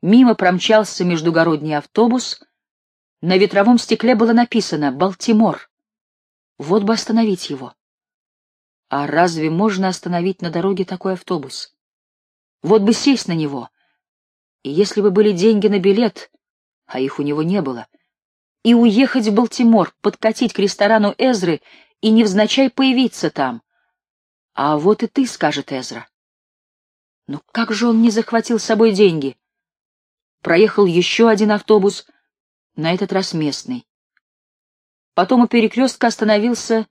Мимо промчался междугородний автобус. На ветровом стекле было написано «Балтимор». Вот бы остановить его. А разве можно остановить на дороге такой автобус? Вот бы сесть на него. И если бы были деньги на билет, а их у него не было, и уехать в Балтимор, подкатить к ресторану Эзры и невзначай появиться там. А вот и ты, скажет Эзра. Ну как же он не захватил с собой деньги? Проехал еще один автобус, на этот раз местный. Потом у перекрестка остановился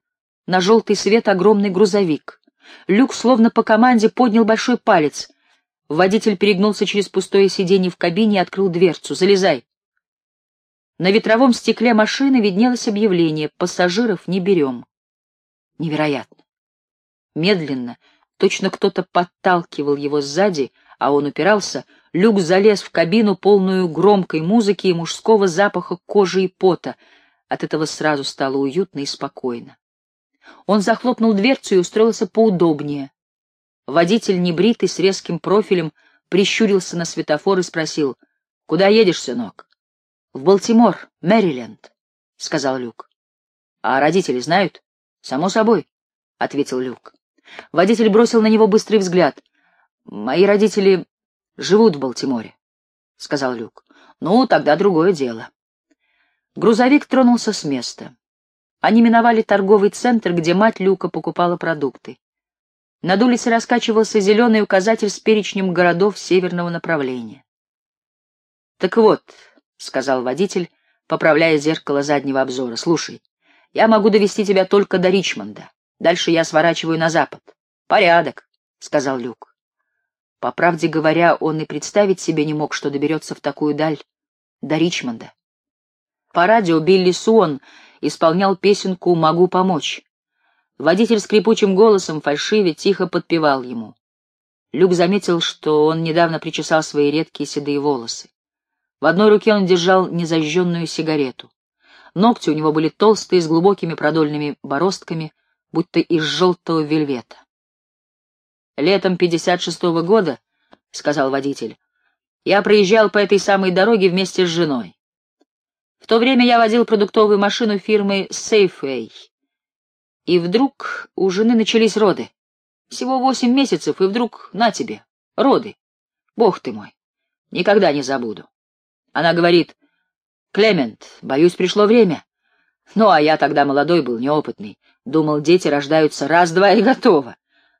на желтый свет огромный грузовик. Люк словно по команде поднял большой палец. Водитель перегнулся через пустое сиденье в кабине и открыл дверцу. «Залезай!» На ветровом стекле машины виднелось объявление «Пассажиров не берем». Невероятно. Медленно, точно кто-то подталкивал его сзади, а он упирался, Люк залез в кабину, полную громкой музыки и мужского запаха кожи и пота. От этого сразу стало уютно и спокойно. Он захлопнул дверцу и устроился поудобнее. Водитель, небритый, с резким профилем, прищурился на светофор и спросил, «Куда едешь, сынок?» «В Балтимор, Мэриленд», — сказал Люк. «А родители знают?» «Само собой», — ответил Люк. Водитель бросил на него быстрый взгляд. «Мои родители живут в Балтиморе», — сказал Люк. «Ну, тогда другое дело». Грузовик тронулся с места. Они миновали торговый центр, где мать Люка покупала продукты. Над улицей раскачивался зеленый указатель с перечнем городов северного направления. «Так вот», — сказал водитель, поправляя зеркало заднего обзора, — «слушай, я могу довести тебя только до Ричмонда. Дальше я сворачиваю на запад. Порядок, — сказал Люк. По правде говоря, он и представить себе не мог, что доберется в такую даль, до Ричмонда. По радио Билли Суон исполнял песенку «Могу помочь». Водитель скрипучим голосом фальшиве тихо подпевал ему. Люк заметил, что он недавно причесал свои редкие седые волосы. В одной руке он держал незажженную сигарету. Ногти у него были толстые, с глубокими продольными бороздками, будто из желтого вельвета. «Летом 56-го года, — сказал водитель, — я проезжал по этой самой дороге вместе с женой. В то время я водил продуктовую машину фирмы Safeway. И вдруг у жены начались роды. Всего восемь месяцев, и вдруг на тебе, роды. Бог ты мой, никогда не забуду. Она говорит, Клемент, боюсь, пришло время. Ну, а я тогда молодой был, неопытный. Думал, дети рождаются раз-два и готово.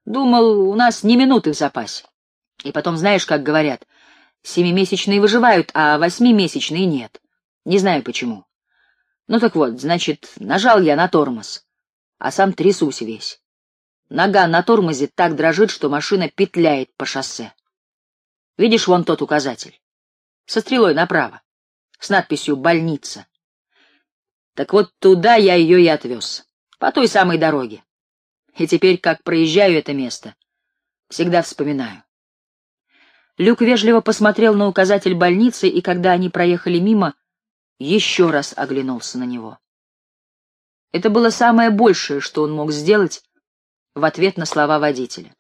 Думал, у нас ни минуты в запасе. И потом, знаешь, как говорят, семимесячные выживают, а восьмимесячные нет. Не знаю почему. Ну так вот, значит, нажал я на тормоз, а сам трясусь весь. Нога на тормозе так дрожит, что машина петляет по шоссе. Видишь вон тот указатель? Со стрелой направо с надписью «Больница». Так вот туда я ее и отвез, по той самой дороге. И теперь, как проезжаю это место, всегда вспоминаю. Люк вежливо посмотрел на указатель больницы, и когда они проехали мимо, еще раз оглянулся на него. Это было самое большее, что он мог сделать в ответ на слова водителя.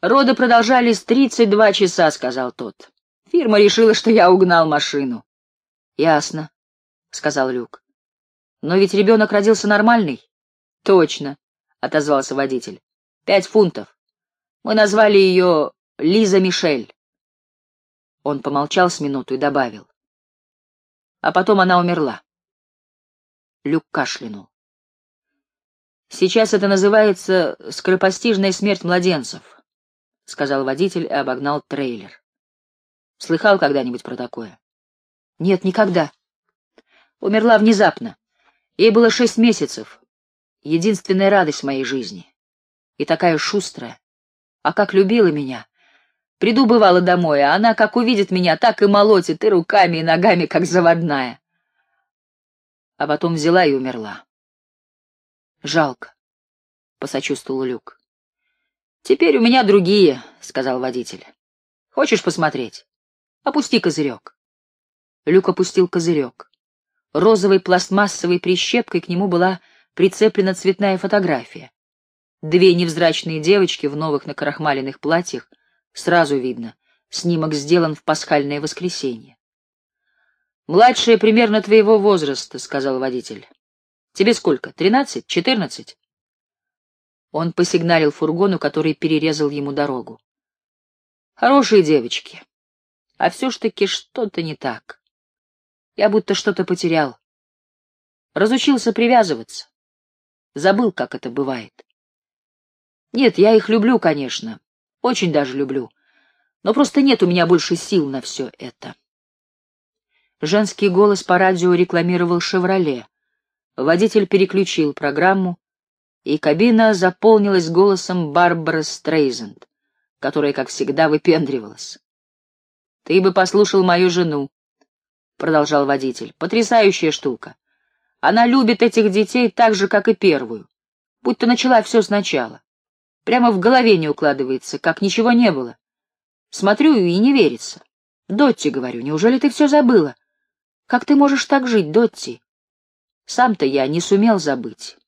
«Роды продолжались тридцать два часа», — сказал тот. «Фирма решила, что я угнал машину. Ясно, сказал Люк. Но ведь ребенок родился нормальный. Точно, отозвался водитель. Пять фунтов. Мы назвали ее Лиза Мишель. Он помолчал с минуту и добавил. А потом она умерла. Люк кашлянул. Сейчас это называется скоропостижная смерть младенцев, сказал водитель и обогнал трейлер. Слыхал когда-нибудь про такое? Нет, никогда. Умерла внезапно. Ей было шесть месяцев. Единственная радость моей жизни. И такая шустрая. А как любила меня. Приду, бывало, домой, а она, как увидит меня, так и молотит, и руками, и ногами, как заводная. А потом взяла и умерла. Жалко, — посочувствовал Люк. Теперь у меня другие, — сказал водитель. Хочешь посмотреть? Опусти козырек. Люк опустил козырек. Розовой пластмассовой прищепкой к нему была прицеплена цветная фотография. Две невзрачные девочки в новых накрахмаленных платьях, сразу видно, Снимок сделан в пасхальное воскресенье. «Младшая примерно твоего возраста», — сказал водитель. «Тебе сколько, тринадцать, четырнадцать?» Он посигналил фургону, который перерезал ему дорогу. «Хорошие девочки. А все ж таки что-то не так. Я будто что-то потерял. Разучился привязываться. Забыл, как это бывает. Нет, я их люблю, конечно. Очень даже люблю. Но просто нет у меня больше сил на все это. Женский голос по радио рекламировал «Шевроле». Водитель переключил программу, и кабина заполнилась голосом Барбары Стрейзенд, которая, как всегда, выпендривалась. «Ты бы послушал мою жену», — продолжал водитель. «Потрясающая штука. Она любит этих детей так же, как и первую, будто начала все сначала. Прямо в голове не укладывается, как ничего не было. Смотрю и не верится. Дотти, говорю, неужели ты все забыла? Как ты можешь так жить, Дотти? Сам-то я не сумел забыть.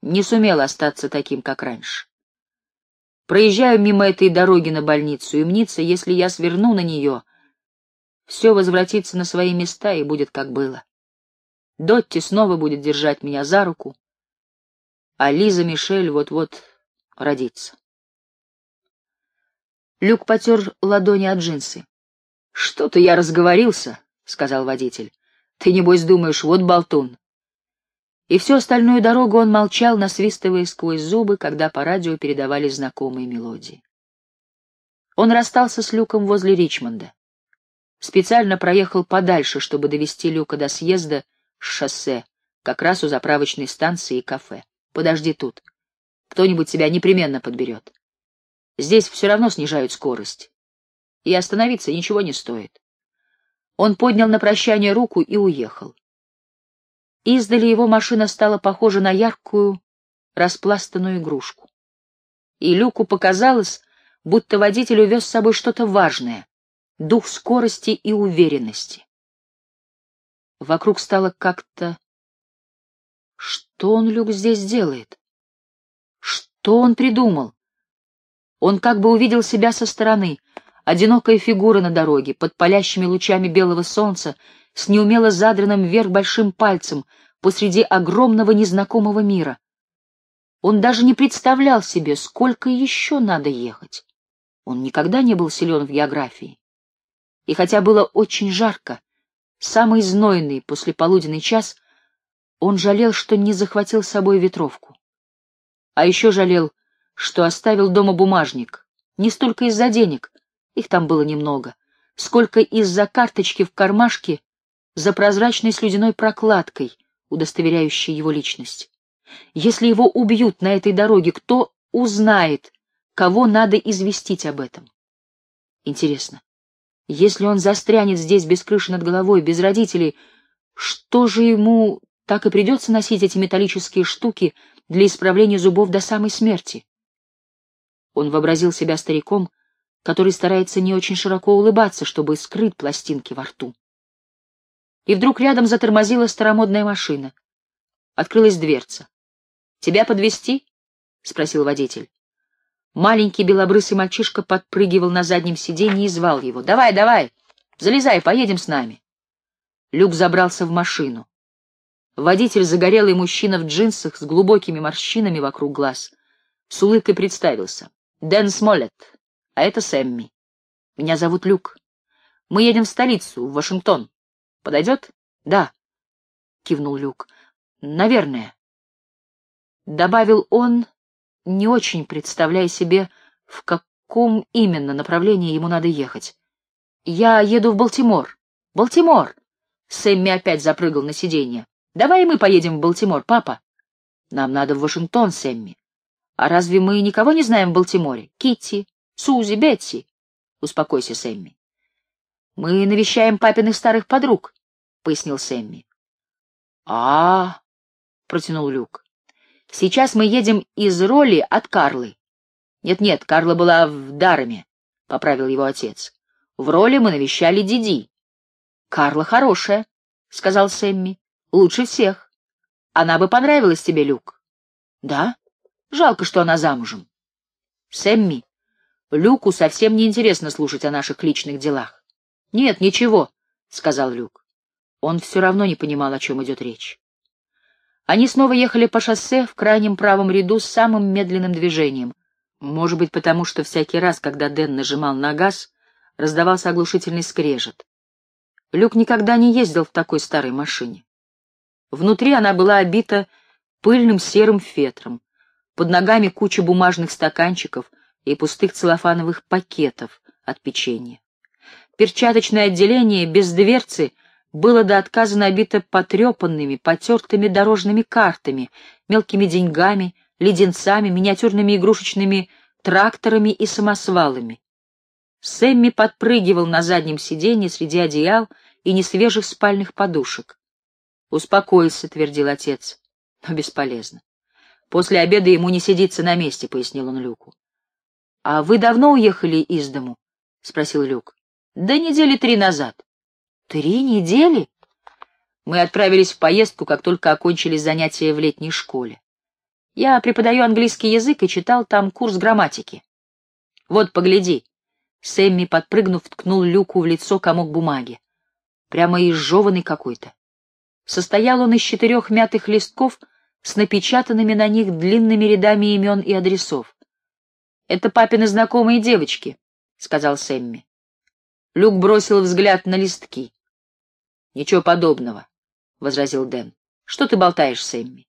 Не сумел остаться таким, как раньше. Проезжаю мимо этой дороги на больницу, и мнится, если я сверну на нее, все возвратится на свои места и будет как было. Дотти снова будет держать меня за руку, а Лиза Мишель вот-вот родится. Люк потер ладони от джинсы. — Что-то я разговорился, — сказал водитель. — Ты, небось, думаешь, вот болтун. И всю остальную дорогу он молчал, насвистывая сквозь зубы, когда по радио передавали знакомые мелодии. Он расстался с Люком возле Ричмонда. Специально проехал подальше, чтобы довести Люка до съезда шоссе, как раз у заправочной станции и кафе. Подожди тут. Кто-нибудь тебя непременно подберет. Здесь все равно снижают скорость. И остановиться ничего не стоит. Он поднял на прощание руку и уехал. Издали его машина стала похожа на яркую, распластанную игрушку. И Люку показалось, будто водитель увез с собой что-то важное — дух скорости и уверенности. Вокруг стало как-то... Что он, Люк, здесь делает? Что он придумал? Он как бы увидел себя со стороны, одинокая фигура на дороге, под палящими лучами белого солнца, с неумело задранным вверх большим пальцем, посреди огромного незнакомого мира. Он даже не представлял себе, сколько еще надо ехать. Он никогда не был силен в географии. И хотя было очень жарко, самый знойный послеполуденный час, он жалел, что не захватил с собой ветровку. А еще жалел, что оставил дома бумажник, не столько из-за денег, их там было немного, сколько из-за карточки в кармашке за прозрачной слюдяной прокладкой, удостоверяющей его личность. Если его убьют на этой дороге, кто узнает, кого надо известить об этом? Интересно, если он застрянет здесь без крыши над головой, без родителей, что же ему так и придется носить эти металлические штуки для исправления зубов до самой смерти? Он вообразил себя стариком, который старается не очень широко улыбаться, чтобы скрыть пластинки во рту. И вдруг рядом затормозила старомодная машина. Открылась дверца. «Тебя подвести? спросил водитель. Маленький белобрысый мальчишка подпрыгивал на заднем сиденье и звал его. «Давай, давай! Залезай, поедем с нами!» Люк забрался в машину. Водитель, загорелый мужчина в джинсах с глубокими морщинами вокруг глаз, с улыбкой представился. «Дэн Смоллет, а это Сэмми. Меня зовут Люк. Мы едем в столицу, в Вашингтон. Подойдет?» «Да», — кивнул Люк. «Наверное». Добавил он, не очень представляя себе, в каком именно направлении ему надо ехать. «Я еду в Балтимор». «Балтимор!» Сэмми опять запрыгал на сиденье. «Давай мы поедем в Балтимор, папа». «Нам надо в Вашингтон, Сэмми». «А разве мы никого не знаем в Балтиморе? Китти, Сузи, Бетси?» «Успокойся, Сэмми». «Мы навещаем папиных старых подруг», — пояснил Сэмми. а, -а, -а протянул Люк. Сейчас мы едем из роли от Карлы. Нет-нет, Карла была в Дараме, — поправил его отец. В роли мы навещали Диди. Карла хорошая, — сказал Сэмми. Лучше всех. Она бы понравилась тебе, Люк. Да? Жалко, что она замужем. Сэмми, Люку совсем не интересно слушать о наших личных делах. — Нет, ничего, — сказал Люк. Он все равно не понимал, о чем идет речь. Они снова ехали по шоссе в крайнем правом ряду с самым медленным движением. Может быть, потому что всякий раз, когда Дэн нажимал на газ, раздавался оглушительный скрежет. Люк никогда не ездил в такой старой машине. Внутри она была обита пыльным серым фетром, под ногами куча бумажных стаканчиков и пустых целлофановых пакетов от печенья. Перчаточное отделение без дверцы было до отказа набито потрепанными, потертыми дорожными картами, мелкими деньгами, леденцами, миниатюрными игрушечными тракторами и самосвалами. Сэмми подпрыгивал на заднем сиденье среди одеял и несвежих спальных подушек. «Успокойся», — твердил отец, — но бесполезно. «После обеда ему не сидится на месте», — пояснил он Люку. «А вы давно уехали из дому?» — спросил Люк. «Да недели три назад». «Три недели?» Мы отправились в поездку, как только окончились занятия в летней школе. Я преподаю английский язык и читал там курс грамматики. Вот, погляди. Сэмми, подпрыгнув, ткнул Люку в лицо комок бумаги. Прямо изжеванный какой-то. Состоял он из четырех мятых листков с напечатанными на них длинными рядами имен и адресов. «Это папины знакомые девочки», — сказал Сэмми. Люк бросил взгляд на листки. «Ничего подобного», — возразил Дэн. «Что ты болтаешь, Сэмми?»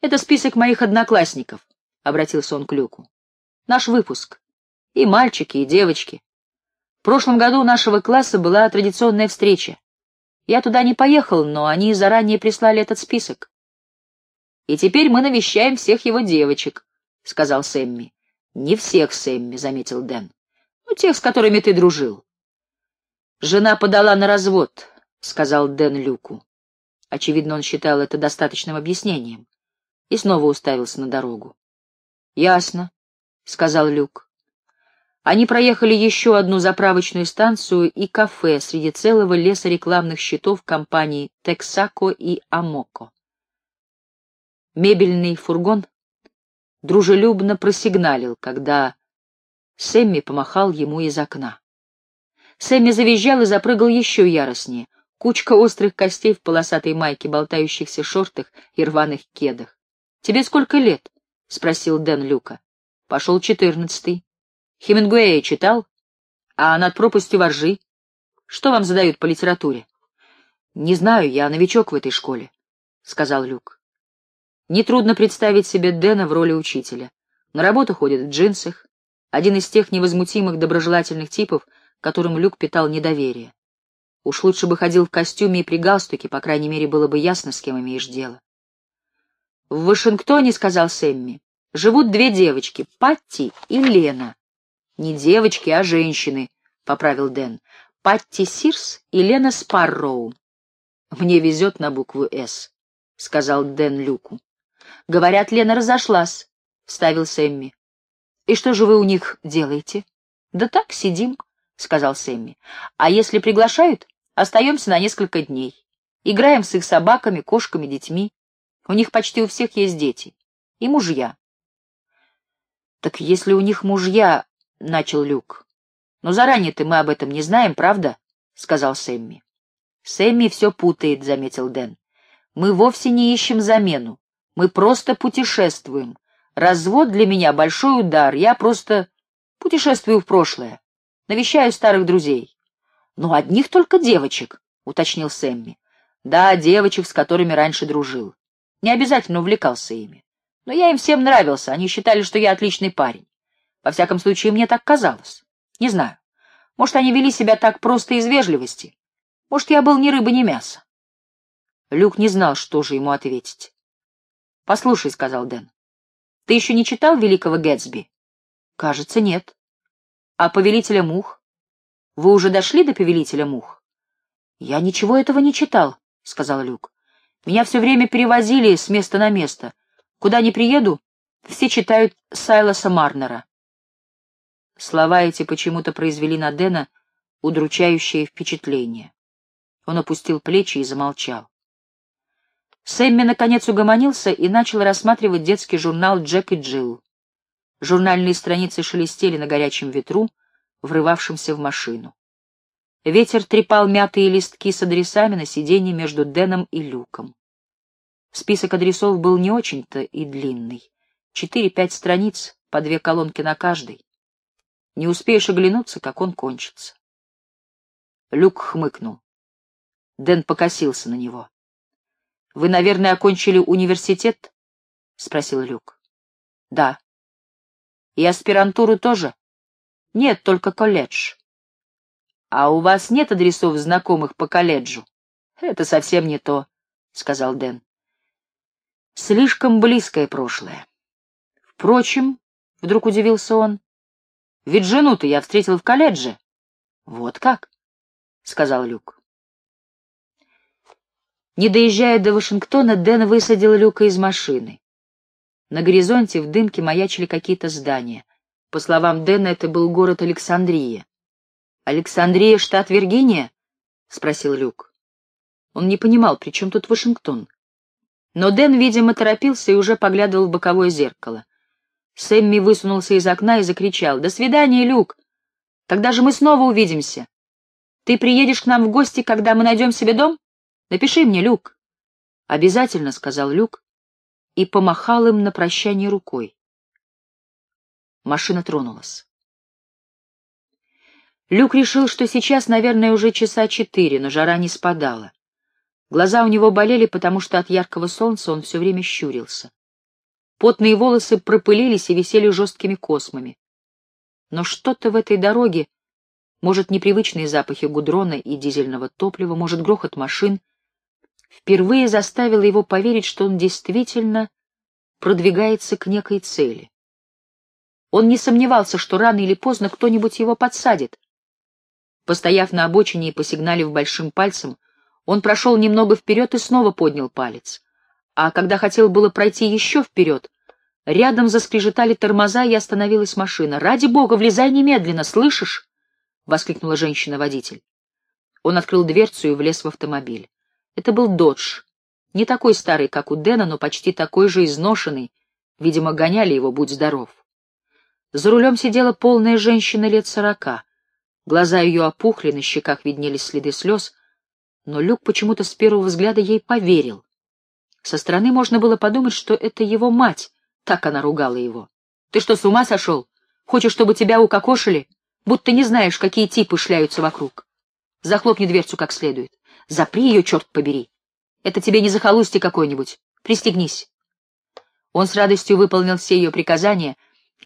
«Это список моих одноклассников», — обратился он к Люку. «Наш выпуск. И мальчики, и девочки. В прошлом году у нашего класса была традиционная встреча. Я туда не поехал, но они заранее прислали этот список. «И теперь мы навещаем всех его девочек», — сказал Сэмми. «Не всех, Сэмми», — заметил Дэн. «Ну, тех, с которыми ты дружил». «Жена подала на развод», — сказал Дэн Люку. Очевидно, он считал это достаточным объяснением. И снова уставился на дорогу. «Ясно», — сказал Люк. Они проехали еще одну заправочную станцию и кафе среди целого леса рекламных щитов компаний «Тексако» и «Амоко». Мебельный фургон дружелюбно просигналил, когда Сэмми помахал ему из окна. Сэмми завизжал и запрыгал еще яростнее. Кучка острых костей в полосатой майке, болтающихся шортах и рваных кедах. — Тебе сколько лет? — спросил Дэн Люка. — Пошел четырнадцатый. Хемингуэя читал? А над пропастью воржи? Что вам задают по литературе? — Не знаю, я новичок в этой школе, — сказал Люк. Нетрудно представить себе Дэна в роли учителя. На работу ходит в джинсах. Один из тех невозмутимых доброжелательных типов, которым Люк питал недоверие. Уж лучше бы ходил в костюме и при галстуке, по крайней мере, было бы ясно, с кем имеешь дело. — В Вашингтоне, — сказал Сэмми, — живут две девочки, Патти и Лена. Не девочки, а женщины, — поправил Дэн. Патти Сирс и Лена Спарроу. Мне везет на букву «С», — сказал Дэн Люку. Говорят, Лена разошлась, — вставил Сэмми. И что же вы у них делаете? Да так, сидим, — сказал Сэмми. А если приглашают, остаемся на несколько дней. Играем с их собаками, кошками, детьми. У них почти у всех есть дети. И мужья. Так если у них мужья, — начал Люк. «Но заранее-то мы об этом не знаем, правда?» — сказал Сэмми. «Сэмми все путает», — заметил Дэн. «Мы вовсе не ищем замену. Мы просто путешествуем. Развод для меня — большой удар. Я просто путешествую в прошлое. Навещаю старых друзей». «Но одних только девочек», — уточнил Сэмми. «Да, девочек, с которыми раньше дружил. Не обязательно увлекался ими. Но я им всем нравился, они считали, что я отличный парень. Во всяком случае, мне так казалось. Не знаю. Может, они вели себя так просто из вежливости. Может, я был ни рыба, ни мясо. Люк не знал, что же ему ответить. — Послушай, — сказал Дэн, — ты еще не читал «Великого Гэтсби»? — Кажется, нет. — А «Повелителя мух»? Вы уже дошли до «Повелителя мух»? — Я ничего этого не читал, — сказал Люк. Меня все время перевозили с места на место. Куда ни приеду, все читают Сайлоса Марнера. Слова эти почему-то произвели на Дэна удручающее впечатление. Он опустил плечи и замолчал. Сэмми наконец угомонился и начал рассматривать детский журнал «Джек и Джилл». Журнальные страницы шелестели на горячем ветру, врывавшемся в машину. Ветер трепал мятые листки с адресами на сиденье между Дэном и Люком. Список адресов был не очень-то и длинный. Четыре-пять страниц, по две колонки на каждой. Не успеешь оглянуться, как он кончится. Люк хмыкнул. Дэн покосился на него. — Вы, наверное, окончили университет? — спросил Люк. — Да. — И аспирантуру тоже? — Нет, только колледж. — А у вас нет адресов знакомых по колледжу? — Это совсем не то, — сказал Дэн. — Слишком близкое прошлое. Впрочем, — вдруг удивился он, — ведь жену-то я встретил в колледже. — Вот как? — сказал Люк. Не доезжая до Вашингтона, Дэн высадил Люка из машины. На горизонте в дымке маячили какие-то здания. По словам Дэна, это был город Александрия. «Александрия, штат Виргиния?» — спросил Люк. Он не понимал, при чем тут Вашингтон. Но Дэн, видимо, торопился и уже поглядывал в боковое зеркало. Сэмми высунулся из окна и закричал. «До свидания, Люк! Когда же мы снова увидимся?» Ты приедешь к нам в гости, когда мы найдем себе дом? Напиши мне, Люк. Обязательно, — сказал Люк и помахал им на прощание рукой. Машина тронулась. Люк решил, что сейчас, наверное, уже часа четыре, но жара не спадала. Глаза у него болели, потому что от яркого солнца он все время щурился. Потные волосы пропылились и висели жесткими космами. Но что-то в этой дороге может, непривычные запахи гудрона и дизельного топлива, может, грохот машин, впервые заставило его поверить, что он действительно продвигается к некой цели. Он не сомневался, что рано или поздно кто-нибудь его подсадит. Постояв на обочине и посигналив большим пальцем, он прошел немного вперед и снова поднял палец. А когда хотел было пройти еще вперед, рядом заскрежетали тормоза и остановилась машина. «Ради бога, влезай немедленно, слышишь?» — воскликнула женщина-водитель. Он открыл дверцу и влез в автомобиль. Это был «Додж». Не такой старый, как у Дэна, но почти такой же изношенный. Видимо, гоняли его, будь здоров. За рулем сидела полная женщина лет сорока. Глаза ее опухли, на щеках виднелись следы слез, но Люк почему-то с первого взгляда ей поверил. Со стороны можно было подумать, что это его мать, так она ругала его. «Ты что, с ума сошел? Хочешь, чтобы тебя укокошили?» будто не знаешь, какие типы шляются вокруг. Захлопни дверцу как следует. Запри ее, черт побери. Это тебе не захолустье какое-нибудь. Пристегнись. Он с радостью выполнил все ее приказания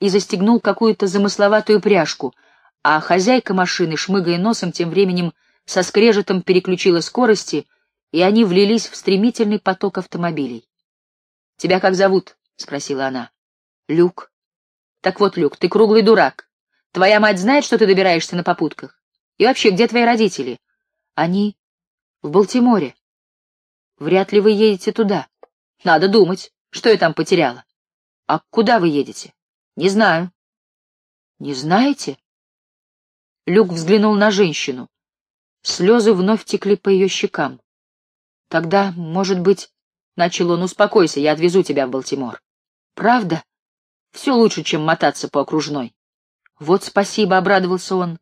и застегнул какую-то замысловатую пряжку, а хозяйка машины, шмыгая носом, тем временем со скрежетом переключила скорости, и они влились в стремительный поток автомобилей. — Тебя как зовут? — спросила она. — Люк. — Так вот, Люк, ты круглый дурак. Твоя мать знает, что ты добираешься на попутках? И вообще, где твои родители? Они в Балтиморе. Вряд ли вы едете туда. Надо думать, что я там потеряла. А куда вы едете? Не знаю. Не знаете? Люк взглянул на женщину. Слезы вновь текли по ее щекам. Тогда, может быть, начал он, успокойся, я отвезу тебя в Балтимор. Правда? Все лучше, чем мотаться по окружной. Вот спасибо, — обрадовался он.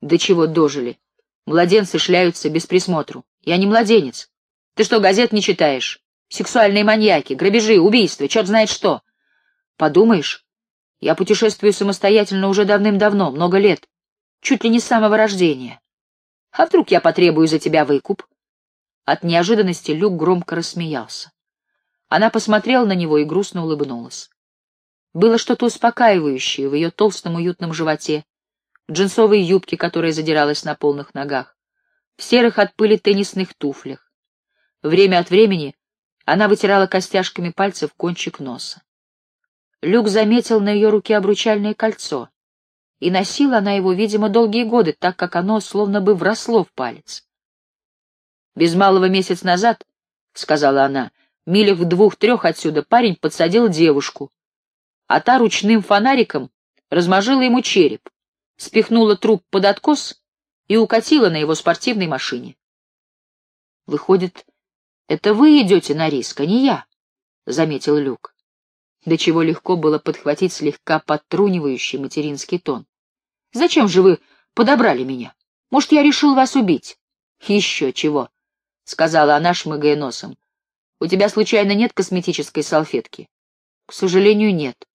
До чего дожили. Младенцы шляются без присмотру. Я не младенец. Ты что, газет не читаешь? Сексуальные маньяки, грабежи, убийства, черт знает что. Подумаешь, я путешествую самостоятельно уже давным-давно, много лет. Чуть ли не с самого рождения. А вдруг я потребую за тебя выкуп? От неожиданности Люк громко рассмеялся. Она посмотрела на него и грустно улыбнулась. Было что-то успокаивающее в ее толстом уютном животе, в джинсовой юбке, которая задиралась на полных ногах, в серых от пыли теннисных туфлях. Время от времени она вытирала костяшками пальцев кончик носа. Люк заметил на ее руке обручальное кольцо, и носила она его, видимо, долгие годы, так как оно словно бы вросло в палец. «Без малого месяц назад, — сказала она, — милях в двух-трех отсюда парень подсадил девушку, а та ручным фонариком размажила ему череп, спихнула труп под откос и укатила на его спортивной машине. «Выходит, это вы идете на риск, а не я», — заметил Люк. До чего легко было подхватить слегка подтрунивающий материнский тон. «Зачем же вы подобрали меня? Может, я решил вас убить?» «Еще чего», — сказала она, шмыгая носом. «У тебя, случайно, нет косметической салфетки?» «К сожалению, нет».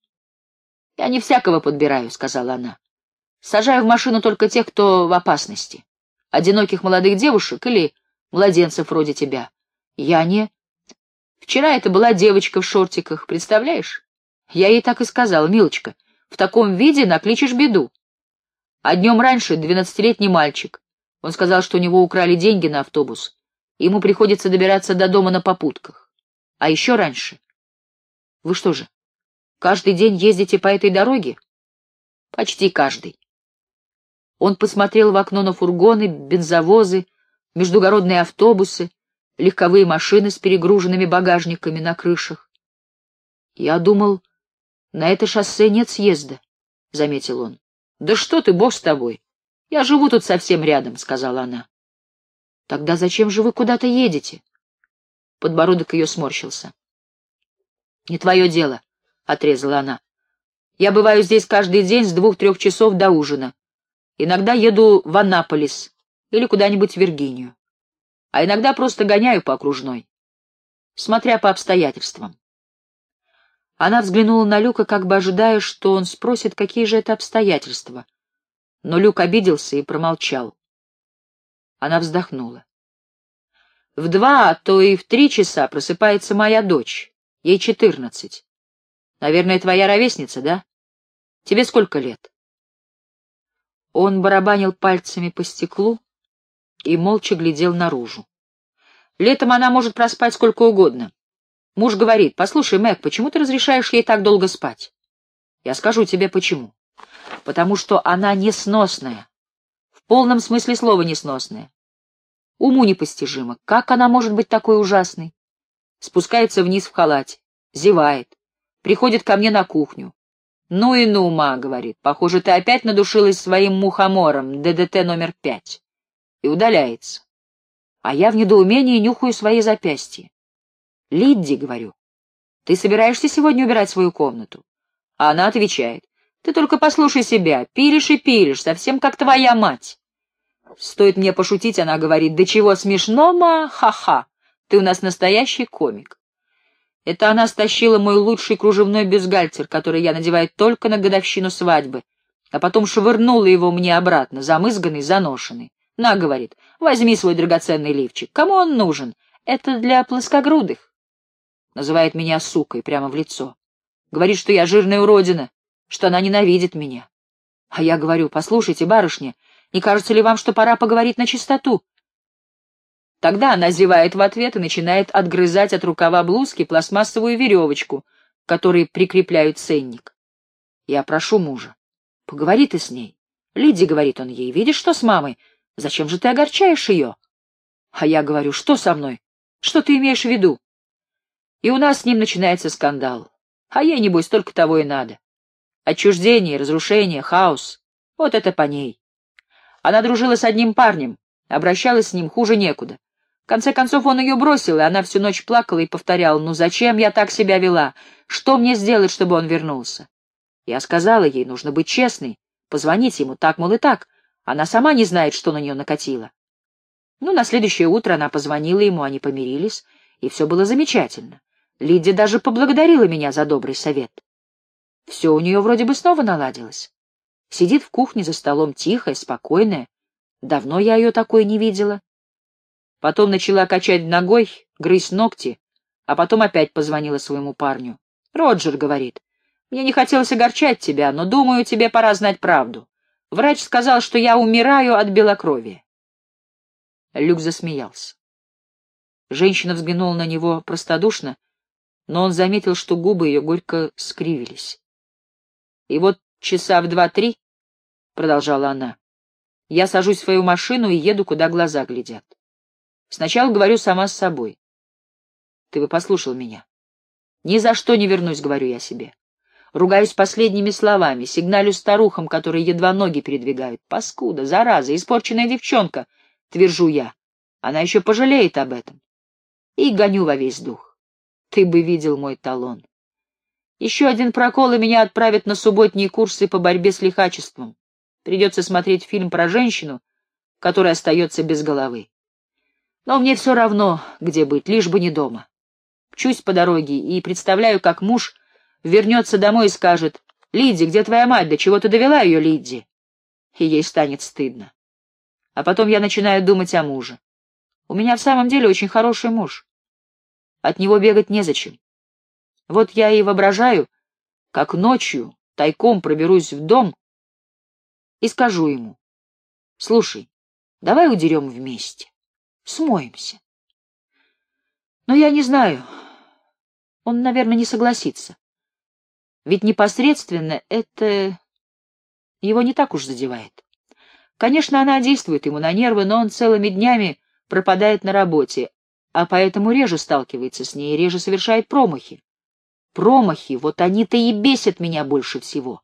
«Я не всякого подбираю», — сказала она. «Сажаю в машину только тех, кто в опасности. Одиноких молодых девушек или младенцев вроде тебя. Я не...» Вчера это была девочка в шортиках, представляешь? Я ей так и сказал, милочка, в таком виде накличешь беду. А днем раньше двенадцатилетний мальчик. Он сказал, что у него украли деньги на автобус. Ему приходится добираться до дома на попутках. А еще раньше. Вы что же, каждый день ездите по этой дороге? Почти каждый. Он посмотрел в окно на фургоны, бензовозы, междугородные автобусы, легковые машины с перегруженными багажниками на крышах. Я думал, на это шоссе нет съезда, — заметил он. — Да что ты, бог с тобой! Я живу тут совсем рядом, — сказала она. — Тогда зачем же вы куда-то едете? Подбородок ее сморщился. — Не твое дело, — отрезала она. — Я бываю здесь каждый день с двух-трех часов до ужина. Иногда еду в Анаполис или куда-нибудь в Виргинию а иногда просто гоняю по окружной, смотря по обстоятельствам. Она взглянула на Люка, как бы ожидая, что он спросит, какие же это обстоятельства. Но Люк обиделся и промолчал. Она вздохнула. В два, а то и в три часа просыпается моя дочь. Ей четырнадцать. Наверное, твоя ровесница, да? Тебе сколько лет? Он барабанил пальцами по стеклу, и молча глядел наружу. Летом она может проспать сколько угодно. Муж говорит, послушай, Мэг, почему ты разрешаешь ей так долго спать? Я скажу тебе почему. Потому что она несносная. В полном смысле слова несносная. Уму непостижимо. Как она может быть такой ужасной? Спускается вниз в халате, зевает, приходит ко мне на кухню. «Ну и ну, ма», — говорит, — «похоже, ты опять надушилась своим мухомором, ДДТ номер пять» и удаляется. А я в недоумении нюхаю свои запястья. «Лидди», — говорю, — «ты собираешься сегодня убирать свою комнату?» А она отвечает, «Ты только послушай себя, пилишь и пилишь, совсем как твоя мать». Стоит мне пошутить, она говорит, «Да чего смешно, ма, ха-ха, ты у нас настоящий комик». Это она стащила мой лучший кружевной бюстгальтер, который я надеваю только на годовщину свадьбы, а потом швырнула его мне обратно, замызганный, заношенный. На, говорит, возьми свой драгоценный лифчик. Кому он нужен? Это для плоскогрудых. Называет меня сукой прямо в лицо. Говорит, что я жирная уродина, что она ненавидит меня. А я говорю, послушайте, барышня, не кажется ли вам, что пора поговорить на чистоту? Тогда она зевает в ответ и начинает отгрызать от рукава блузки пластмассовую веревочку, которой прикрепляют ценник. Я прошу мужа. Поговори ты с ней. Лидия, говорит он ей, видишь, что с мамой? Зачем же ты огорчаешь ее? А я говорю, что со мной? Что ты имеешь в виду? И у нас с ним начинается скандал. А ей, небось, только того и надо. Отчуждение, разрушение, хаос. Вот это по ней. Она дружила с одним парнем, обращалась с ним хуже некуда. В конце концов он ее бросил, и она всю ночь плакала и повторяла, «Ну зачем я так себя вела? Что мне сделать, чтобы он вернулся?» Я сказала ей, нужно быть честной, позвонить ему так, мол, и так. Она сама не знает, что на нее накатило. Ну, на следующее утро она позвонила ему, они помирились, и все было замечательно. Лидия даже поблагодарила меня за добрый совет. Все у нее вроде бы снова наладилось. Сидит в кухне за столом тихая, спокойная. Давно я ее такой не видела. Потом начала качать ногой, грызть ногти, а потом опять позвонила своему парню. «Роджер», — говорит, — «мне не хотелось огорчать тебя, но, думаю, тебе пора знать правду. Врач сказал, что я умираю от белокровия. Люк засмеялся. Женщина взглянула на него простодушно, но он заметил, что губы ее горько скривились. И вот часа в два-три, — продолжала она, — я сажусь в свою машину и еду, куда глаза глядят. Сначала говорю сама с собой. Ты бы послушал меня. Ни за что не вернусь, говорю я себе. Ругаюсь последними словами, сигналю старухам, которые едва ноги передвигают. Паскуда, зараза, испорченная девчонка, твержу я. Она еще пожалеет об этом. И гоню во весь дух. Ты бы видел мой талон. Еще один прокол, и меня отправят на субботние курсы по борьбе с лихачеством. Придется смотреть фильм про женщину, которая остается без головы. Но мне все равно, где быть, лишь бы не дома. Мчусь по дороге и представляю, как муж вернется домой и скажет, «Лидди, где твоя мать? До чего ты довела ее, Лидди?» И ей станет стыдно. А потом я начинаю думать о муже. У меня в самом деле очень хороший муж. От него бегать незачем. Вот я и воображаю, как ночью тайком проберусь в дом и скажу ему, «Слушай, давай удерем вместе, смоемся». Но я не знаю, он, наверное, не согласится. Ведь непосредственно это его не так уж задевает. Конечно, она действует ему на нервы, но он целыми днями пропадает на работе, а поэтому реже сталкивается с ней и реже совершает промахи. Промахи, вот они-то и бесят меня больше всего.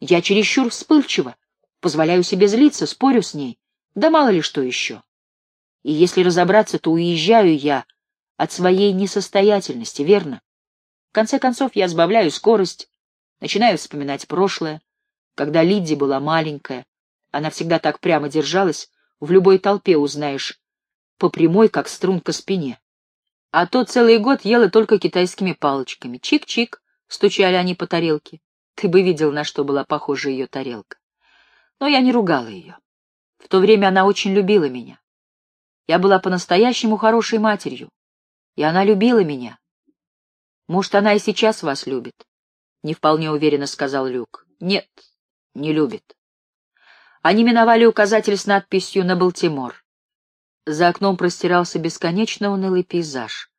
Я чересчур вспыльчива, позволяю себе злиться, спорю с ней, да мало ли что еще. И если разобраться, то уезжаю я от своей несостоятельности, верно? В конце концов, я сбавляю скорость, начинаю вспоминать прошлое, когда Лидди была маленькая. Она всегда так прямо держалась, в любой толпе узнаешь, по прямой, как струнка спине. А то целый год ела только китайскими палочками. Чик-чик, стучали они по тарелке. Ты бы видел, на что была похожа ее тарелка. Но я не ругала ее. В то время она очень любила меня. Я была по-настоящему хорошей матерью, и она любила меня. Может, она и сейчас вас любит? Не вполне уверенно сказал Люк. Нет, не любит. Они миновали указатель с надписью «На Балтимор». За окном простирался бесконечно унылый пейзаж.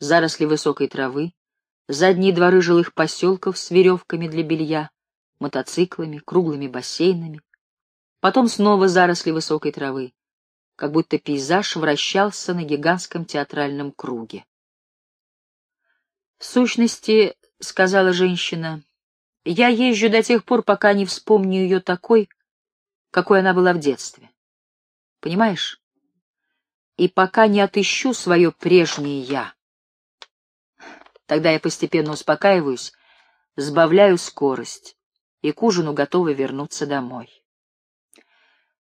Заросли высокой травы, задние дворы жилых поселков с веревками для белья, мотоциклами, круглыми бассейнами. Потом снова заросли высокой травы, как будто пейзаж вращался на гигантском театральном круге. В сущности, — сказала женщина, — я езжу до тех пор, пока не вспомню ее такой, какой она была в детстве. Понимаешь? и пока не отыщу свое прежнее «я». Тогда я постепенно успокаиваюсь, сбавляю скорость и к ужину готова вернуться домой.